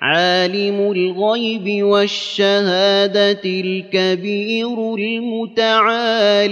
عالم الغيب والشهادة الكبير المتعالي.